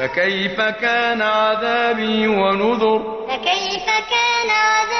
فكيف كان عذابي ونذر؟ فكيف كان عذابي